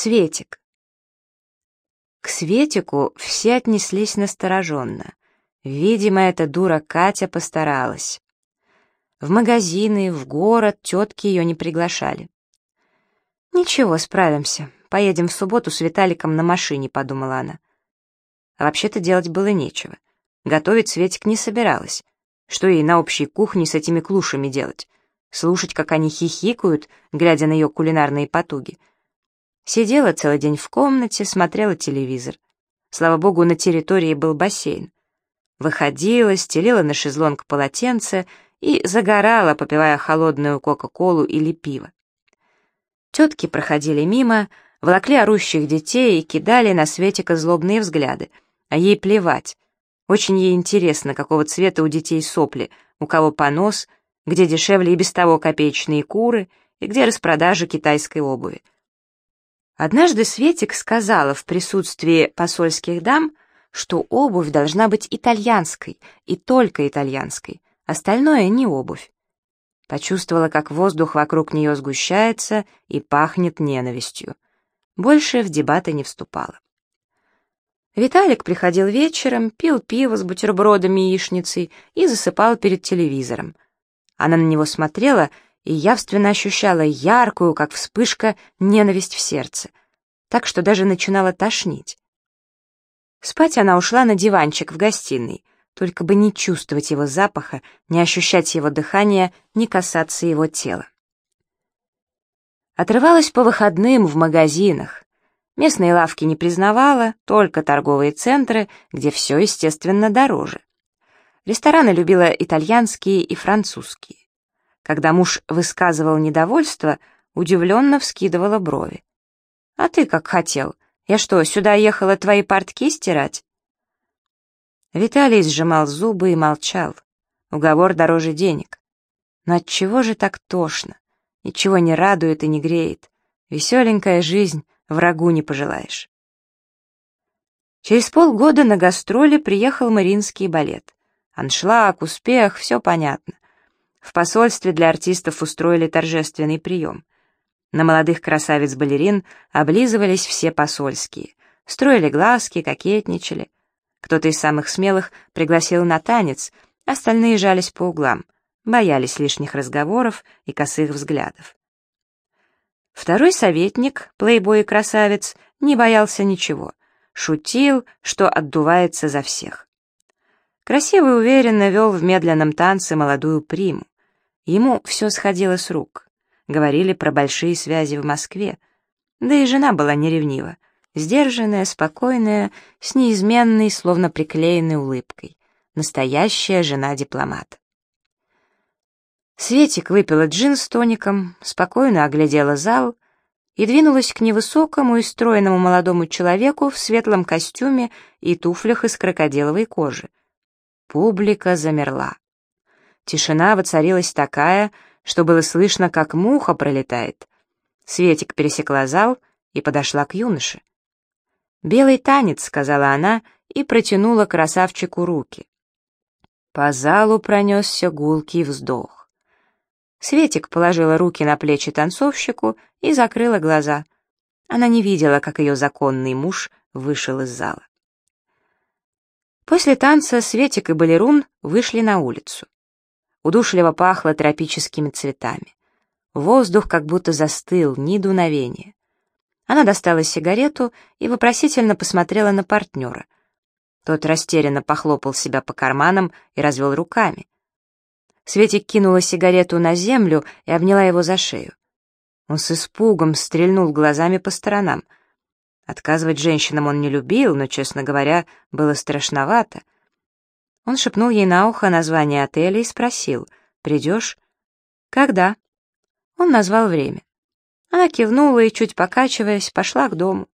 Светик. К Светику все отнеслись настороженно. Видимо, эта дура Катя постаралась. В магазины, в город тетки ее не приглашали. «Ничего, справимся. Поедем в субботу с Виталиком на машине», — подумала она. А вообще-то делать было нечего. Готовить Светик не собиралась. Что ей на общей кухне с этими клушами делать? Слушать, как они хихикают, глядя на ее кулинарные потуги. Сидела целый день в комнате, смотрела телевизор. Слава богу, на территории был бассейн. Выходила, стелила на шезлонг полотенце и загорала, попивая холодную кока-колу или пиво. Тетки проходили мимо, волокли орущих детей и кидали на Светика злобные взгляды, а ей плевать. Очень ей интересно, какого цвета у детей сопли, у кого понос, где дешевле и без того копеечные куры, и где распродажа китайской обуви. Однажды Светик сказала в присутствии посольских дам, что обувь должна быть итальянской, и только итальянской, остальное не обувь. Почувствовала, как воздух вокруг нее сгущается и пахнет ненавистью. Больше в дебаты не вступала. Виталик приходил вечером, пил пиво с бутербродами и яичницей и засыпал перед телевизором. Она на него смотрела и явственно ощущала яркую, как вспышка, ненависть в сердце, так что даже начинала тошнить. Спать она ушла на диванчик в гостиной — только бы не чувствовать его запаха, не ощущать его дыхания, не касаться его тела. Отрывалась по выходным в магазинах. Местные лавки не признавала, только торговые центры, где все, естественно, дороже. Рестораны любила итальянские и французские. Когда муж высказывал недовольство, удивленно вскидывала брови. «А ты как хотел? Я что, сюда ехала твои портки стирать?» Виталий сжимал зубы и молчал. Уговор дороже денег. Но от чего же так тошно? Ничего не радует и не греет. Веселенькая жизнь, врагу не пожелаешь. Через полгода на гастроли приехал Мариинский балет. Аншлаг, успех, все понятно. В посольстве для артистов устроили торжественный прием. На молодых красавиц-балерин облизывались все посольские. Строили глазки, кокетничали. Кто-то из самых смелых пригласил на танец, остальные жались по углам, боялись лишних разговоров и косых взглядов. Второй советник, плейбой и красавец, не боялся ничего, шутил, что отдувается за всех. Красиво и уверенно вел в медленном танце молодую приму. Ему все сходило с рук. Говорили про большие связи в Москве. Да и жена была неревнива сдержанная, спокойная, с неизменной, словно приклеенной улыбкой. Настоящая жена-дипломат. Светик выпила джин с тоником, спокойно оглядела зал и двинулась к невысокому и стройному молодому человеку в светлом костюме и туфлях из крокодиловой кожи. Публика замерла. Тишина воцарилась такая, что было слышно, как муха пролетает. Светик пересекла зал и подошла к юноше. «Белый танец», — сказала она и протянула красавчику руки. По залу пронесся гулкий вздох. Светик положила руки на плечи танцовщику и закрыла глаза. Она не видела, как ее законный муж вышел из зала. После танца Светик и Балерун вышли на улицу. Удушливо пахло тропическими цветами. Воздух как будто застыл, ни дуновения. Она достала сигарету и вопросительно посмотрела на партнера. Тот растерянно похлопал себя по карманам и развел руками. Светик кинула сигарету на землю и обняла его за шею. Он с испугом стрельнул глазами по сторонам. Отказывать женщинам он не любил, но, честно говоря, было страшновато. Он шепнул ей на ухо название отеля и спросил, «Придешь?» «Когда?» Он назвал время. Она кивнула и, чуть покачиваясь, пошла к дому.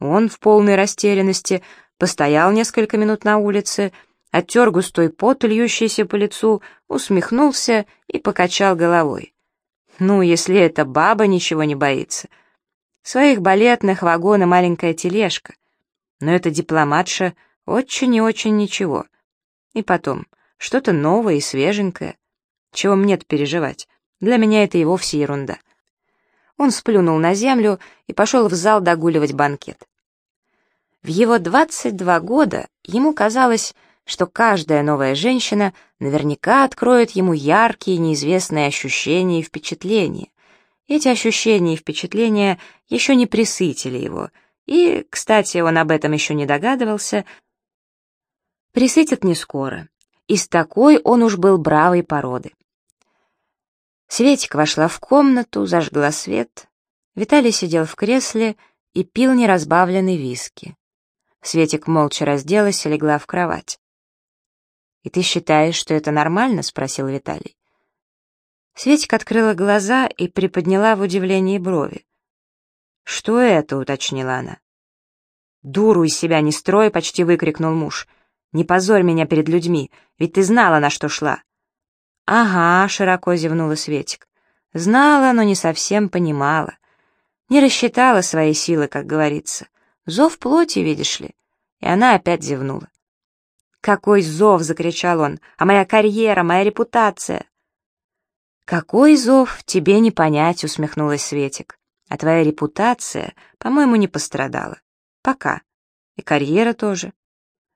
Он в полной растерянности постоял несколько минут на улице, оттер густой пот, льющийся по лицу, усмехнулся и покачал головой. Ну, если эта баба ничего не боится. Своих балетных вагон и маленькая тележка. Но эта дипломатша очень и очень ничего. И потом, что-то новое и свеженькое. Чего мне-то переживать? Для меня это и вовсе ерунда. Он сплюнул на землю и пошел в зал догуливать банкет. В его 22 года ему казалось, что каждая новая женщина наверняка откроет ему яркие неизвестные ощущения и впечатления. Эти ощущения и впечатления еще не присытили его, и, кстати, он об этом еще не догадывался, присытят не скоро. Из такой он уж был бравой породы. Светик вошла в комнату, зажгла свет. Виталий сидел в кресле и пил неразбавленный виски. Светик молча разделась и легла в кровать. «И ты считаешь, что это нормально?» — спросил Виталий. Светик открыла глаза и приподняла в удивлении брови. «Что это?» — уточнила она. «Дуру из себя не строй!» — почти выкрикнул муж. «Не позорь меня перед людьми, ведь ты знала, на что шла. «Ага», — широко зевнула Светик. «Знала, но не совсем понимала. Не рассчитала свои силы, как говорится. Зов плоти, видишь ли». И она опять зевнула. «Какой зов!» — закричал он. «А моя карьера, моя репутация!» «Какой зов, тебе не понять», — усмехнулась Светик. «А твоя репутация, по-моему, не пострадала. Пока. И карьера тоже».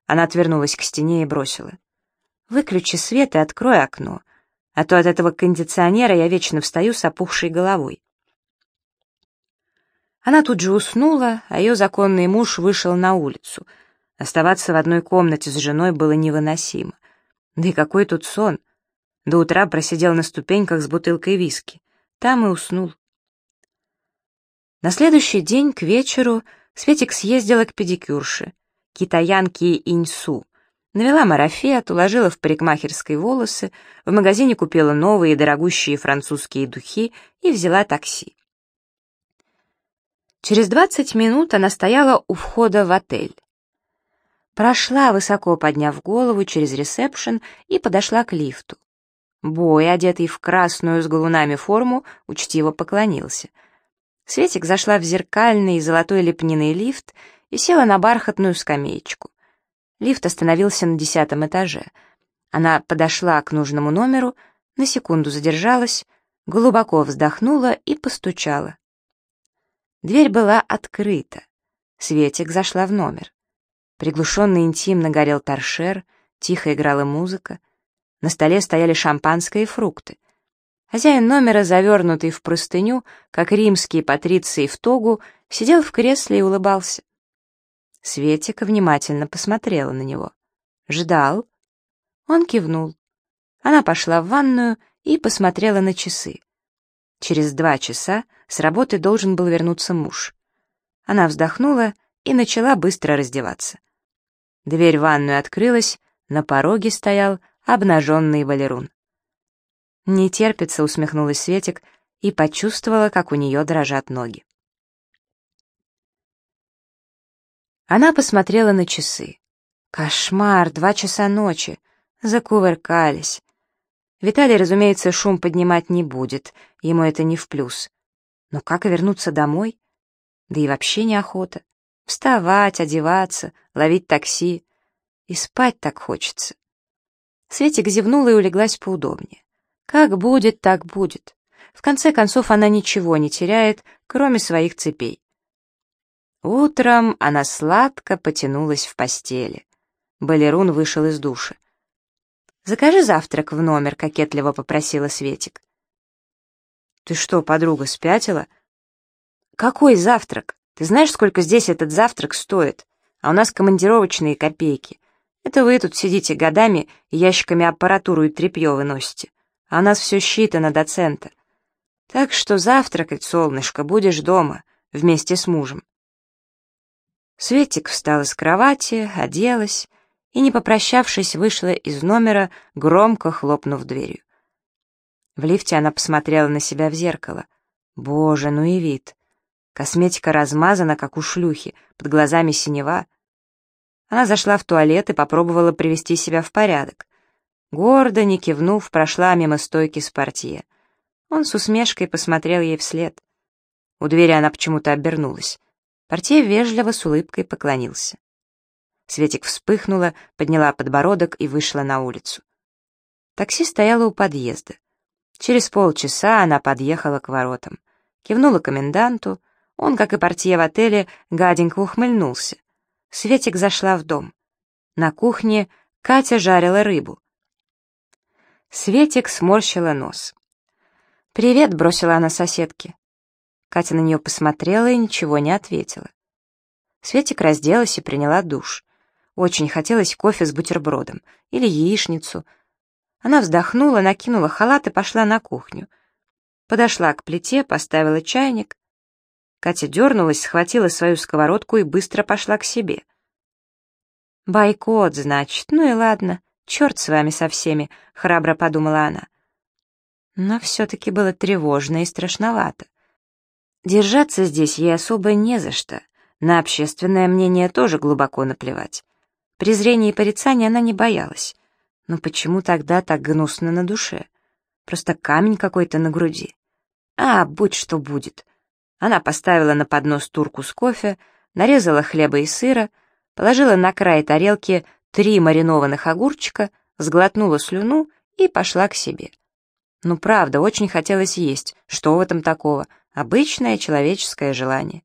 Она отвернулась к стене и бросила. «Выключи свет и открой окно а то от этого кондиционера я вечно встаю с опухшей головой. Она тут же уснула, а ее законный муж вышел на улицу. Оставаться в одной комнате с женой было невыносимо. Да и какой тут сон! До утра просидел на ступеньках с бутылкой виски. Там и уснул. На следующий день к вечеру Светик съездила к педикюрше, китаянке Иньсу, Навела марафет, уложила в парикмахерской волосы, в магазине купила новые дорогущие французские духи и взяла такси. Через 20 минут она стояла у входа в отель. Прошла, высоко подняв голову, через ресепшн и подошла к лифту. Бой, одетый в красную с галунами форму, учтиво поклонился. Светик зашла в зеркальный золотой лепниный лифт и села на бархатную скамеечку. Лифт остановился на десятом этаже. Она подошла к нужному номеру, на секунду задержалась, глубоко вздохнула и постучала. Дверь была открыта. Светик зашла в номер. Приглушенный интимно горел торшер, тихо играла музыка. На столе стояли шампанское и фрукты. Хозяин номера, завернутый в простыню, как римские патриции в тогу, сидел в кресле и улыбался. Светика внимательно посмотрела на него. «Ждал?» Он кивнул. Она пошла в ванную и посмотрела на часы. Через два часа с работы должен был вернуться муж. Она вздохнула и начала быстро раздеваться. Дверь в ванную открылась, на пороге стоял обнаженный балерун. «Не терпится», — усмехнулась Светик и почувствовала, как у нее дрожат ноги. Она посмотрела на часы. Кошмар, два часа ночи. Закувыркались. Виталий, разумеется, шум поднимать не будет, ему это не в плюс. Но как вернуться домой? Да и вообще неохота. Вставать, одеваться, ловить такси. И спать так хочется. Светик зевнула и улеглась поудобнее. Как будет, так будет. В конце концов, она ничего не теряет, кроме своих цепей. Утром она сладко потянулась в постели. Балерун вышел из души. «Закажи завтрак в номер», — кокетливо попросила Светик. «Ты что, подруга, спятила?» «Какой завтрак? Ты знаешь, сколько здесь этот завтрак стоит? А у нас командировочные копейки. Это вы тут сидите годами ящиками аппаратуру и тряпье выносите. А у нас все считано до цента. Так что завтракать, солнышко, будешь дома, вместе с мужем. Светик встала с кровати, оделась и, не попрощавшись, вышла из номера, громко хлопнув дверью. В лифте она посмотрела на себя в зеркало. Боже, ну и вид. Косметика размазана, как у шлюхи, под глазами синева. Она зашла в туалет и попробовала привести себя в порядок. Гордо, не кивнув, прошла мимо стойки с портье. Он с усмешкой посмотрел ей вслед. У двери она почему-то обернулась. Портье вежливо с улыбкой поклонился. Светик вспыхнула, подняла подбородок и вышла на улицу. Такси стояло у подъезда. Через полчаса она подъехала к воротам. кивнула коменданту, он, как и портье в отеле, гаденько ухмыльнулся. Светик зашла в дом. На кухне Катя жарила рыбу. Светик сморщила нос. «Привет», — бросила она соседке. Катя на нее посмотрела и ничего не ответила. Светик разделась и приняла душ. Очень хотелось кофе с бутербродом или яичницу. Она вздохнула, накинула халат и пошла на кухню. Подошла к плите, поставила чайник. Катя дернулась, схватила свою сковородку и быстро пошла к себе. «Бойкот, значит, ну и ладно, черт с вами со всеми», — храбро подумала она. Но все-таки было тревожно и страшновато. Держаться здесь ей особо не за что, на общественное мнение тоже глубоко наплевать. Презрения и порицания она не боялась. Но почему тогда так гнусно на душе? Просто камень какой-то на груди. А, будь что будет. Она поставила на поднос турку с кофе, нарезала хлеба и сыра, положила на край тарелки три маринованных огурчика, сглотнула слюну и пошла к себе. Ну, правда, очень хотелось есть. Что в этом такого? Обычное человеческое желание.